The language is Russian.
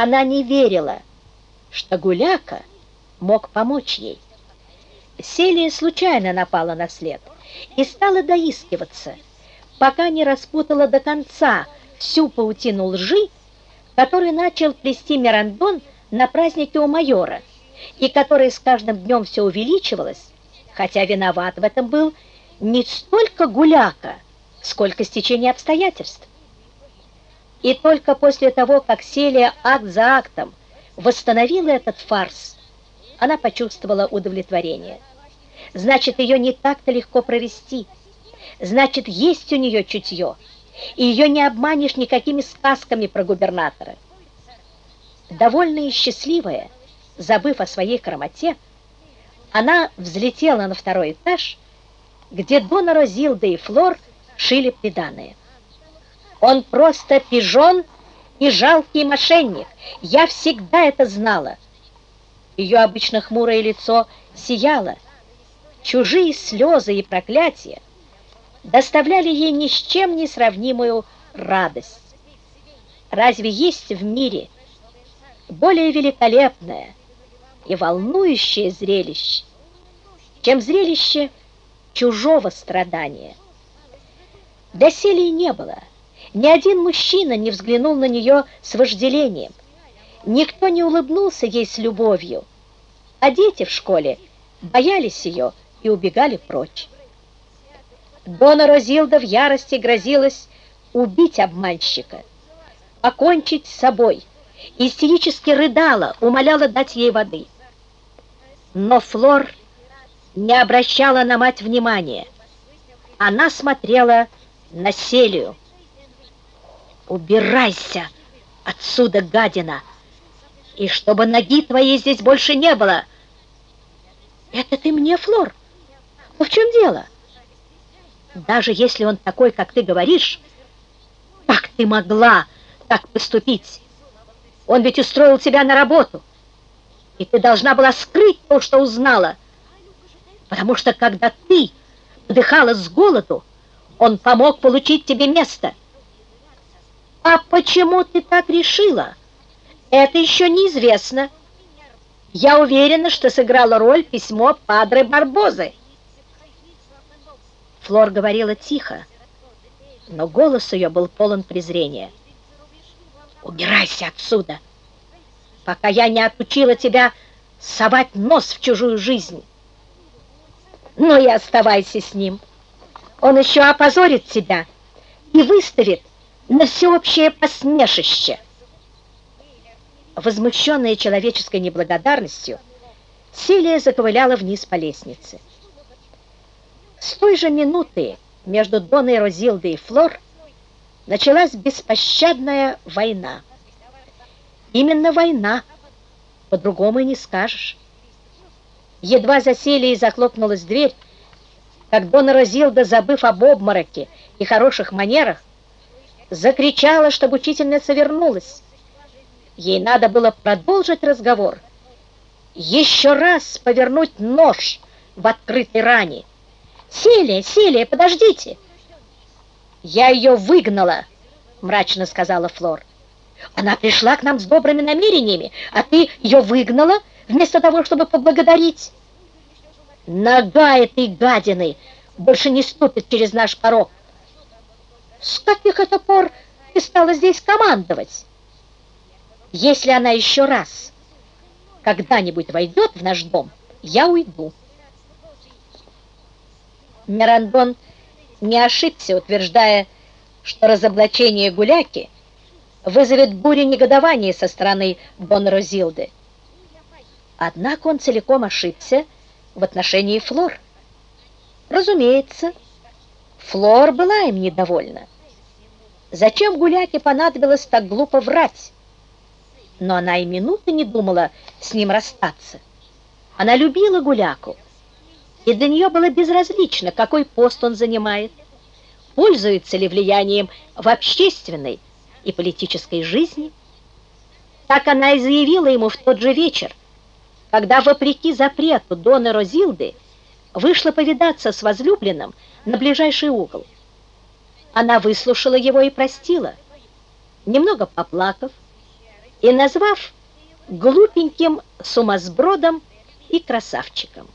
Она не верила, что Гуляка мог помочь ей. Селия случайно напала на след и стала доискиваться, пока не распутала до конца всю паутину лжи, которую начал плести Мирандон на празднике у майора, и которая с каждым днем все увеличивалась, хотя виноват в этом был не столько Гуляка, сколько стечение обстоятельств. И только после того, как Селия акт за актом восстановила этот фарс, она почувствовала удовлетворение. Значит, ее не так-то легко провести. Значит, есть у нее чутье, и ее не обманешь никакими сказками про губернатора. Довольная и счастливая, забыв о своей хромоте, она взлетела на второй этаж, где Дона Розилда и Флор шили приданое. Он просто пижон и жалкий мошенник. Я всегда это знала. Ее обычно хмурое лицо сияло. Чужие слезы и проклятия доставляли ей ни с чем не сравнимую радость. Разве есть в мире более великолепное и волнующее зрелище, чем зрелище чужого страдания? Доселе не было. Ни один мужчина не взглянул на нее с вожделением. Никто не улыбнулся ей с любовью, а дети в школе боялись ее и убегали прочь. Дона Розилда в ярости грозилась убить обманщика, покончить с собой, истерически рыдала, умоляла дать ей воды. Но Флор не обращала на мать внимания. Она смотрела на Селию. «Убирайся отсюда, гадина, и чтобы ноги твоей здесь больше не было!» «Это ты мне, Флор? Ну в чем дело?» «Даже если он такой, как ты говоришь, как ты могла так поступить? Он ведь устроил тебя на работу, и ты должна была скрыть то, что узнала, потому что когда ты подыхала с голоду, он помог получить тебе место». «А почему ты так решила? Это еще неизвестно. Я уверена, что сыграла роль письмо Падре Барбозы». Флор говорила тихо, но голос ее был полон презрения. «Убирайся отсюда, пока я не отучила тебя совать нос в чужую жизнь. Но и оставайся с ним. Он еще опозорит тебя и выставит на всеобщее посмешище. Возмущенная человеческой неблагодарностью, Силия заковыляла вниз по лестнице. С той же минуты между Доной Розилдой и Флор началась беспощадная война. Именно война, по-другому и не скажешь. Едва за Селией захлопнулась дверь, как Дона Розилда, забыв об обмороке и хороших манерах, закричала, чтобы учительница вернулась. Ей надо было продолжить разговор, еще раз повернуть нож в открытой ране. «Селия, Селия, подождите!» «Я ее выгнала», — мрачно сказала Флор. «Она пришла к нам с добрыми намерениями, а ты ее выгнала вместо того, чтобы поблагодарить?» «Нога этой гадины больше не ступит через наш порог. С каких это пор ты стала здесь командовать? Если она еще раз когда-нибудь войдет в наш дом, я уйду. Мирандон не ошибся, утверждая, что разоблачение гуляки вызовет бурю негодования со стороны Бон Розилды. Однако он целиком ошибся в отношении Флор. Разумеется, Флор была им недовольна. Зачем Гуляке понадобилось так глупо врать? Но она и минуты не думала с ним расстаться. Она любила Гуляку, и для нее было безразлично, какой пост он занимает, пользуется ли влиянием в общественной и политической жизни. Так она и заявила ему в тот же вечер, когда, вопреки запрету Доны Розилды, вышла повидаться с возлюбленным на ближайший угол. Она выслушала его и простила, немного поплакав, и назвав глупеньким сумасбродом и красавчиком.